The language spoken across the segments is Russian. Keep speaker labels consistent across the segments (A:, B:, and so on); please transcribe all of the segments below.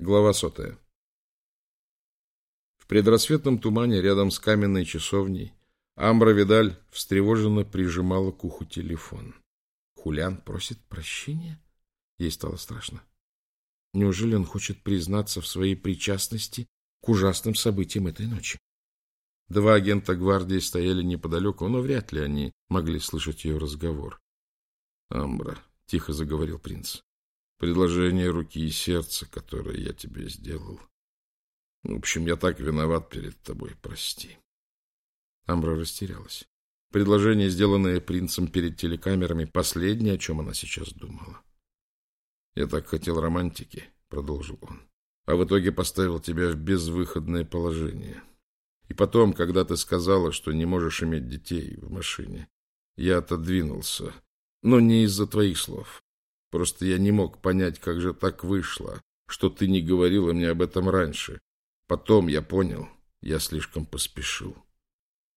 A: Глава сотая. В предрассветном тумане рядом с каменной часовней Амбра Видаль встревоженно прижимала к уху телефон. Хулян просит прощения? Ей стало страшно. Неужели он хочет признаться в своей причастности к ужасным событиям этой ночи? Два агента гвардии стояли неподалеку, но вряд ли они могли слышать ее разговор. — Амбра, — тихо заговорил принц, предложение руки и сердца, которое я тебе сделал. В общем, я так виноват перед тобой, прости. Амбра растерялась. Предложение, сделанное принцем перед телекамерами, последнее, о чем она сейчас думала. «Я так хотел романтики», — продолжил он, — «а в итоге поставил тебя в безвыходное положение. И потом, когда ты сказала, что не можешь иметь детей в машине, я отодвинулся, но не из-за твоих слов. Просто я не мог понять, как же так вышло, что ты не говорила мне об этом раньше. Потом я понял, я слишком поспешил.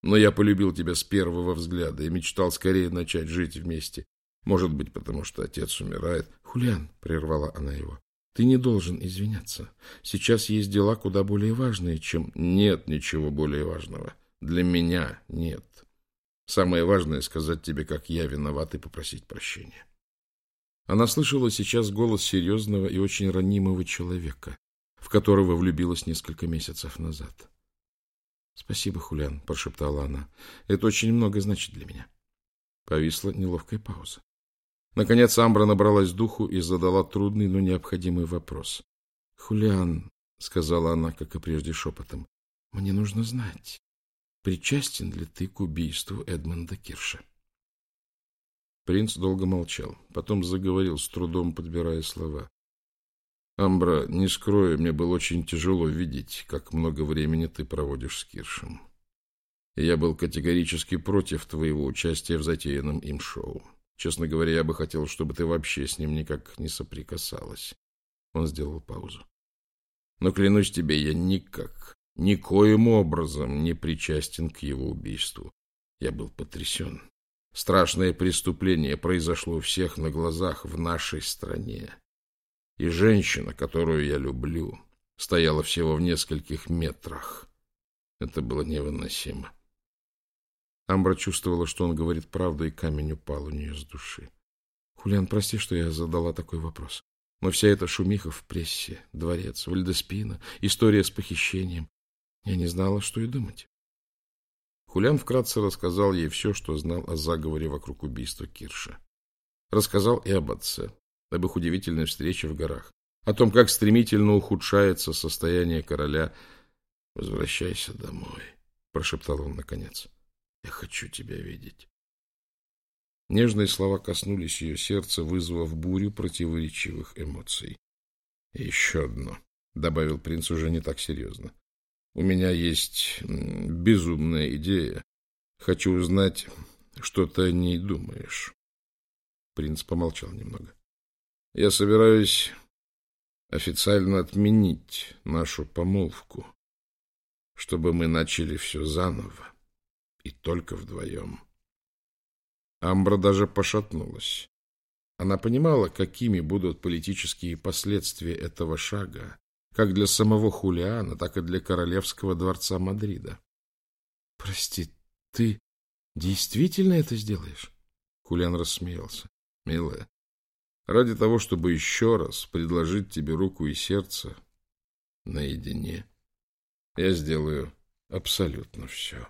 A: Но я полюбил тебя с первого взгляда и мечтал скорее начать жить вместе. Может быть, потому что отец умирает. Хулиан, — прервала она его, — ты не должен извиняться. Сейчас есть дела куда более важные, чем... Нет ничего более важного. Для меня нет. Самое важное — сказать тебе, как я виноват и попросить прощения. Она слышала сейчас голос серьезного и очень ранимого человека, в которого влюбилась несколько месяцев назад. — Спасибо, Хулян, — прошептала она. — Это очень много значит для меня. Повисла неловкая пауза. Наконец Амбра набралась духу и задала трудный, но необходимый вопрос. — Хулиан, — сказала она, как и прежде шепотом, — мне нужно знать, причастен ли ты к убийству Эдмонда Кирша? — Принц долго молчал, потом заговорил, с трудом подбирая слова. «Амбра, не скрою, мне было очень тяжело видеть, как много времени ты проводишь с Киршем. Я был категорически против твоего участия в затеянном им шоу. Честно говоря, я бы хотел, чтобы ты вообще с ним никак не соприкасалась». Он сделал паузу. «Но клянусь тебе, я никак, никоим образом не причастен к его убийству. Я был потрясен. Страшное преступление произошло у всех на глазах в нашей стране. И женщина, которую я люблю, стояла всего в нескольких метрах. Это было невыносимо. Амбра чувствовала, что он говорит правду, и камень упал у нее с души. Хулиан, прости, что я задала такой вопрос. Но вся эта шумиха в прессе, дворец, Вальдеспина, история с похищением. Я не знала, что и думать. Хулян вкратце рассказал ей все, что знал о заговоре вокруг убийства Кирша. Рассказал и об отце, об их удивительной встрече в горах, о том, как стремительно ухудшается состояние короля. «Возвращайся домой», — прошептал он наконец. «Я хочу тебя видеть». Нежные слова коснулись ее сердца, вызвав бурю противоречивых эмоций. «И еще одно», — добавил принц уже не так серьезно. У меня есть безумная идея. Хочу узнать, что ты о ней думаешь. Принц помолчал немного. Я собираюсь официально отменить нашу помолвку, чтобы мы начали все заново и только вдвоем. Амбра даже пошатнулась. Она понимала, какими будут политические последствия этого шага, как для самого Хулиана, так и для королевского дворца Мадрида. — Прости, ты действительно это сделаешь? Хулиан рассмеялся. — Милая, ради того, чтобы еще раз предложить тебе руку и сердце наедине, я сделаю абсолютно все.